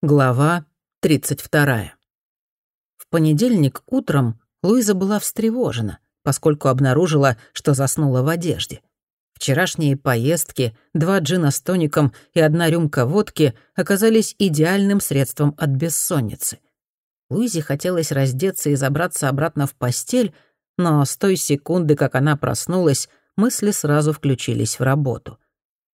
Глава 32. В понедельник утром Луиза была встревожена, поскольку обнаружила, что заснула в одежде. Вчерашние поездки, два джина с тоником и одна рюмка водки оказались идеальным средством от бессонницы. Луизе хотелось раздеться и забраться обратно в постель, но с той секунды, как она проснулась, мысли сразу включились в работу.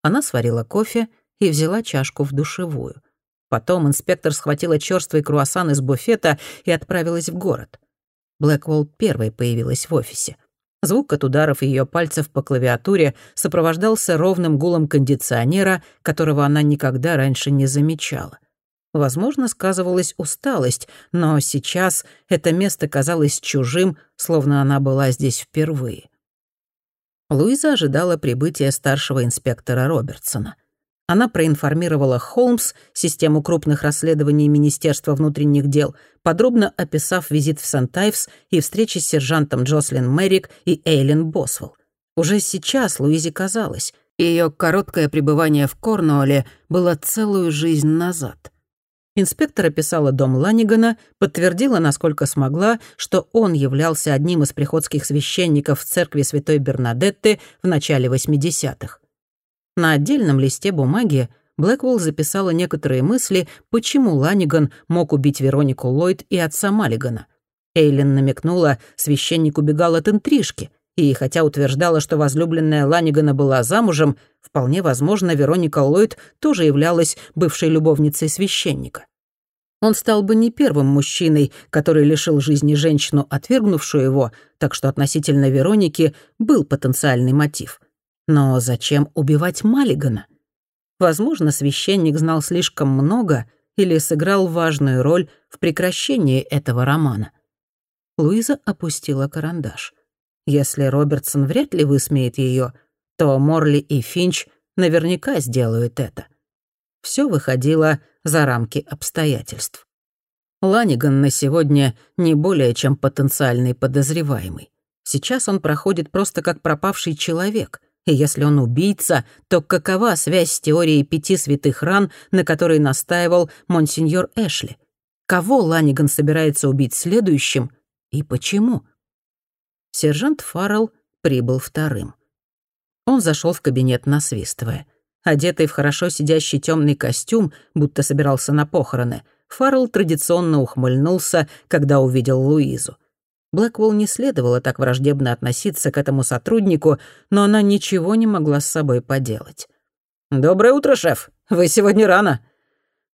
Она сварила кофе и взяла чашку в душевую. Потом инспектор схватила чёрствый круассан из буфета и отправилась в город. Блэкволл первой появилась в офисе. Звук от ударов ее пальцев по клавиатуре сопровождался ровным гулом кондиционера, которого она никогда раньше не замечала. Возможно, сказывалась усталость, но сейчас это место казалось чужим, словно она была здесь впервые. Луиза ожидала прибытия старшего инспектора Робертсона — она проинформировала Холмс, систему крупных расследований Министерства внутренних дел, подробно описав визит в Сент-Айвс и встречи с сержантом Джослин Мэрик и Эйлин Босвелл. Уже сейчас Луизе казалось, ее короткое пребывание в Корнуолле было целую жизнь назад. Инспектор описала дом Ланигана, подтвердила, насколько смогла, что он являлся одним из приходских священников в церкви Святой Бернадетты в начале 80-х. На отдельном листе бумаги Блэквелл записала некоторые мысли, почему Ланиган мог убить Веронику Ллойд и отца Маллигана. Эйлин намекнула, священник убегал от интрижки, и хотя утверждала, что возлюбленная Ланигана была замужем, вполне возможно, Вероника Ллойд тоже являлась бывшей любовницей священника. Он стал бы не первым мужчиной, который лишил жизни женщину, отвергнувшую его, так что относительно Вероники был потенциальный мотив. Но зачем убивать Маллигана? Возможно, священник знал слишком много или сыграл важную роль в прекращении этого романа. Луиза опустила карандаш. Если Робертсон вряд ли высмеет ее, то Морли и Финч наверняка сделают это. Все выходило за рамки обстоятельств. Ланиган на сегодня не более чем потенциальный подозреваемый. Сейчас он проходит просто как пропавший человек, и если он убийца, то какова связь с теорией пяти святых ран, на которой настаивал монсеньор Эшли? Кого Ланиган собирается убить следующим и почему? Сержант Фаррелл прибыл вторым. Он зашел в кабинет, насвистывая. Одетый в хорошо сидящий темный костюм, будто собирался на похороны, Фаррелл традиционно ухмыльнулся, когда увидел Луизу. Блэквелл не следовало так враждебно относиться к этому сотруднику, но она ничего не могла с собой поделать. «Доброе утро, шеф. Вы сегодня рано».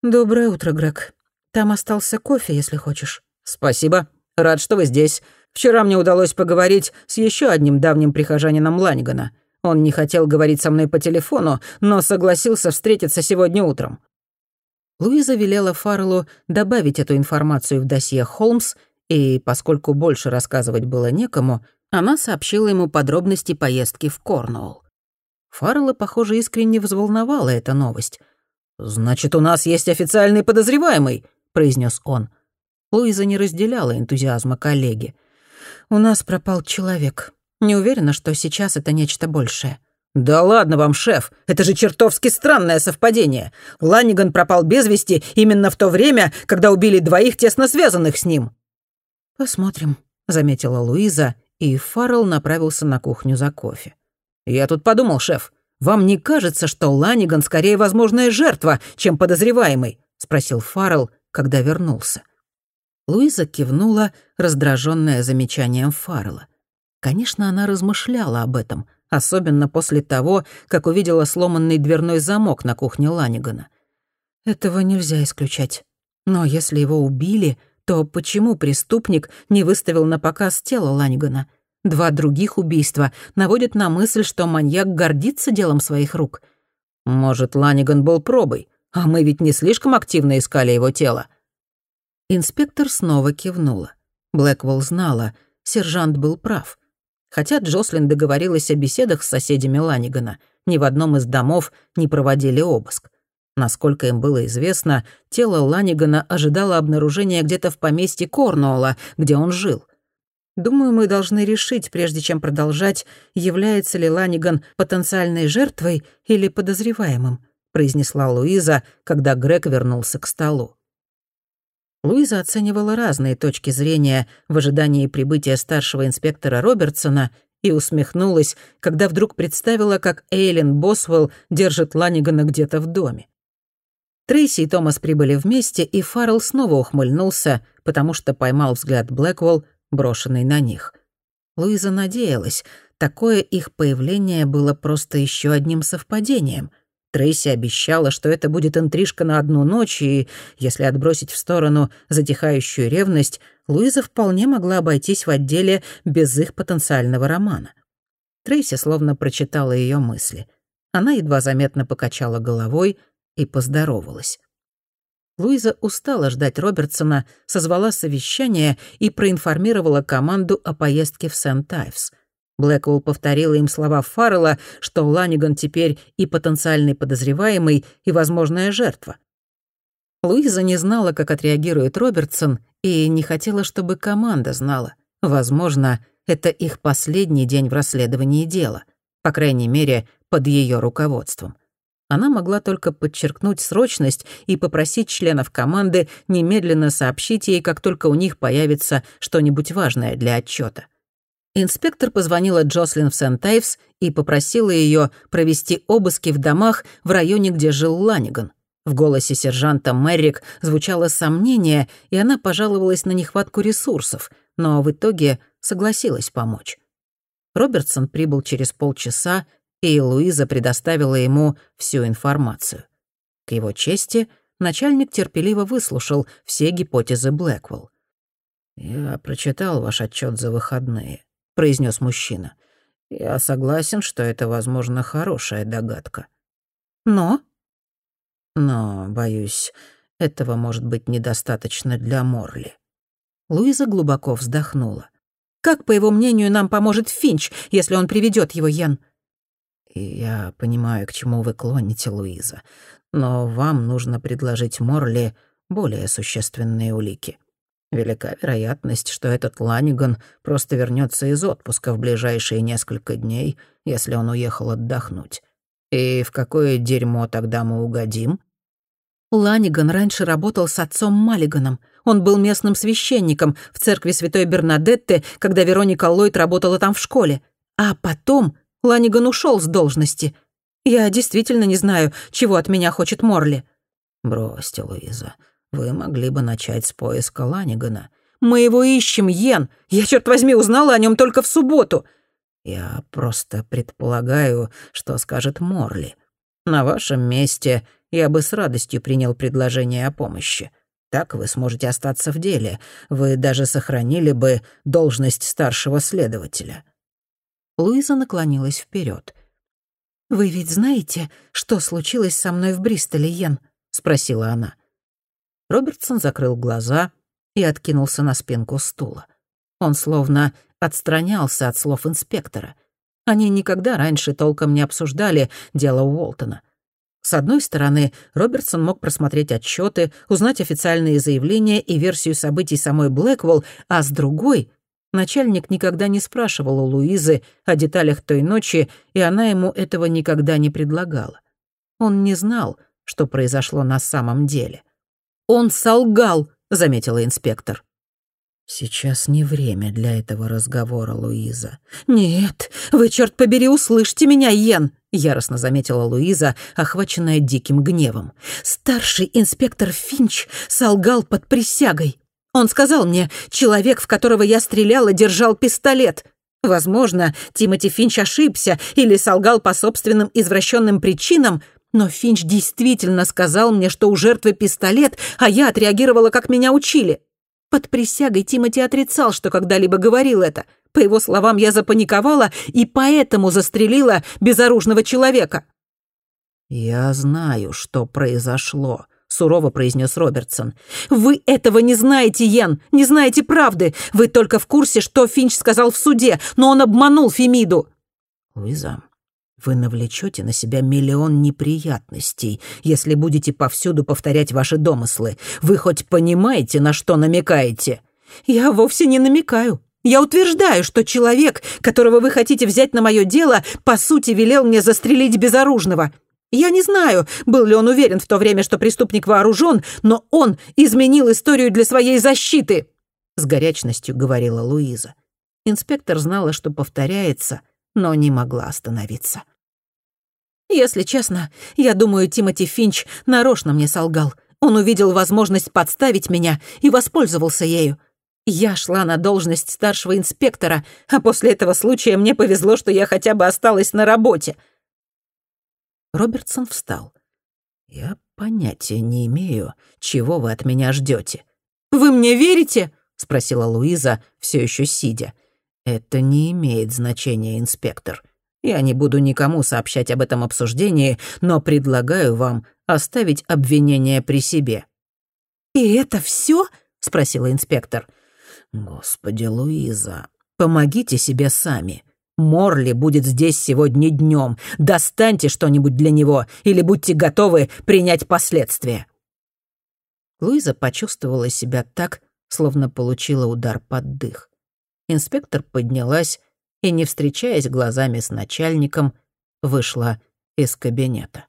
«Доброе утро, Грег. Там остался кофе, если хочешь». «Спасибо. Рад, что вы здесь. Вчера мне удалось поговорить с еще одним давним прихожанином Ланигана. Он не хотел говорить со мной по телефону, но согласился встретиться сегодня утром». Луиза велела Фарреллу добавить эту информацию в досье Холмс и поскольку больше рассказывать было некому, она сообщила ему подробности поездки в Корнуолл. Фаррелла, похоже, искренне взволновала эта новость. «Значит, у нас есть официальный подозреваемый», — произнес он. Луиза не разделяла энтузиазма коллеги. «У нас пропал человек. Не уверена, что сейчас это нечто большее». «Да ладно вам, шеф, это же чертовски странное совпадение. Ланниган пропал без вести именно в то время, когда убили двоих тесно связанных с ним». «Посмотрим», — заметила Луиза, и Фаррелл направился на кухню за кофе. «Я тут подумал, шеф, вам не кажется, что Ланиган скорее возможная жертва, чем подозреваемый?» — спросил Фаррелл, когда вернулся. Луиза кивнула, раздраженная замечанием Фаррелла. Конечно, она размышляла об этом, особенно после того, как увидела сломанный дверной замок на кухне Ланигана. Этого нельзя исключать. Но если его убили, то почему преступник не выставил на показ тело Ланигана? Два других убийства наводят на мысль, что маньяк гордится делом своих рук. Может, Ланиган был пробой, а мы ведь не слишком активно искали его тело. Инспектор снова кивнула. Блэквелл знала, сержант был прав. Хотя Джослин договорилась о беседах с соседями Ланигана, ни в одном из домов не проводили обыск. Насколько им было известно, тело Ланигана ожидало обнаружения где-то в поместье Корнуолла, где он жил. Думаю, мы должны решить, прежде чем продолжать, является ли Ланиган потенциальной жертвой или подозреваемым, произнесла Луиза, когда Грег вернулся к столу. Луиза оценивала разные точки зрения в ожидании прибытия старшего инспектора Робертсона и усмехнулась, когда вдруг представила, как Эйлин Босвелл держит Ланигана где-то в доме. Трейси и Томас прибыли вместе, и Фаррелл снова ухмыльнулся, потому что поймал взгляд Блэквелл, брошенный на них. Луиза надеялась, такое их появление было просто еще одним совпадением — Трейси обещала, что это будет интрижка на одну ночь, и, если отбросить в сторону затихающую ревность, Луиза вполне могла обойтись в отделе без их потенциального романа. Трейси словно прочитала ее мысли. Она едва заметно покачала головой и поздоровалась. Луиза устала ждать Робертсона, созвала совещание и проинформировала команду о поездке в Сент-Айвс — Блэквелл повторила им слова Фаррелла, что Ланиган теперь и потенциальный подозреваемый, и возможная жертва. Луиза не знала, как отреагирует Робертсон, и не хотела, чтобы команда знала. Возможно, это их последний день в расследовании дела, по крайней мере, под ее руководством. Она могла только подчеркнуть срочность и попросить членов команды немедленно сообщить ей, как только у них появится что-нибудь важное для отчета. Инспектор позвонила Джослин в Сент-Тайвс и попросила ее провести обыски в домах в районе, где жил Ланиган. В голосе сержанта Мэррик звучало сомнение, и она пожаловалась на нехватку ресурсов, но в итоге согласилась помочь. Робертсон прибыл через полчаса, и Луиза предоставила ему всю информацию. К его чести, начальник терпеливо выслушал все гипотезы Блэквелл. «Я прочитал ваш отчет за выходные. — произнес мужчина. «Я согласен, что это, возможно, хорошая догадка». «Но?» «Но, боюсь, этого может быть недостаточно для Морли». Луиза глубоко вздохнула. «Как, по его мнению, нам поможет Финч, если он приведет его, Йен?» «Я понимаю, к чему вы клоните, Луиза, но вам нужно предложить Морли более существенные улики. Велика вероятность, что этот Ланиган просто вернется из отпуска в ближайшие несколько дней, если он уехал отдохнуть. И в какое дерьмо тогда мы угодим? Ланиган раньше работал с отцом Маллиганом. Он был местным священником в церкви Святой Бернадетты, когда Вероника Ллойд работала там в школе. А потом Ланиган ушел с должности. Я действительно не знаю, чего от меня хочет Морли. «Бросьте, Луиза. Вы могли бы начать с поиска Ланигана. Мы его ищем, Йен. Я, черт возьми, узнала о нем только в субботу. Я просто предполагаю, что скажет Морли. На вашем месте я бы с радостью принял предложение о помощи. Так вы сможете остаться в деле. Вы даже сохранили бы должность старшего следователя». Луиза наклонилась вперед. «Вы ведь знаете, что случилось со мной в Бристоле, Йен?» — спросила она. Робертсон закрыл глаза и откинулся на спинку стула. Он словно отстранялся от слов инспектора. Они никогда раньше толком не обсуждали дело Уолтона. С одной стороны, Робертсон мог просмотреть отчеты, узнать официальные заявления и версию событий самой Блэквелл, а с другой — начальник никогда не спрашивал у Луизы о деталях той ночи, и она ему этого никогда не предлагала. Он не знал, что произошло на самом деле. «Он солгал», — заметила инспектор. «Сейчас не время для этого разговора, Луиза». «Нет, вы, черт побери, услышьте меня, Йен!» — яростно заметила Луиза, охваченная диким гневом. «Старший инспектор Финч солгал под присягой. Он сказал мне, человек, в которого я стреляла, держал пистолет. Возможно, Тимоти Финч ошибся или солгал по собственным извращенным причинам, но Финч действительно сказал мне, что у жертвы пистолет, а я отреагировала, как меня учили. Под присягой Тимоти отрицал, что когда-либо говорил это. По его словам, я запаниковала и поэтому застрелила безоружного человека. «Я знаю, что произошло», — сурово произнес Робертсон. «Вы этого не знаете, Йен, не знаете правды. Вы только в курсе, что Финч сказал в суде, но он обманул Фемиду». «Луиза, вы навлечете на себя миллион неприятностей, если будете повсюду повторять ваши домыслы. Вы хоть понимаете, на что намекаете?» «Я вовсе не намекаю. Я утверждаю, что человек, которого вы хотите взять на мое дело, по сути велел мне застрелить безоружного. Я не знаю, был ли он уверен в то время, что преступник вооружен, но он изменил историю для своей защиты», — с горячностью говорила Луиза. Инспектор знала, что повторяется, но не могла остановиться. «Если честно, я думаю, Тимоти Финч нарочно мне солгал. Он увидел возможность подставить меня и воспользовался ею. Я шла на должность старшего инспектора, а после этого случая мне повезло, что я хотя бы осталась на работе». Робертсон встал. «Я понятия не имею, чего вы от меня ждете. «Вы мне верите?» — спросила Луиза, все еще сидя. «Это не имеет значения, инспектор. Я не буду никому сообщать об этом обсуждении, но предлагаю вам оставить обвинение при себе». «И это все? спросила инспектор. «Господи, Луиза, помогите себе сами. Морли будет здесь сегодня днем. Достаньте что-нибудь для него или будьте готовы принять последствия». Луиза почувствовала себя так, словно получила удар под дых. Инспектор поднялась и, не встречаясь глазами с начальником, вышла из кабинета.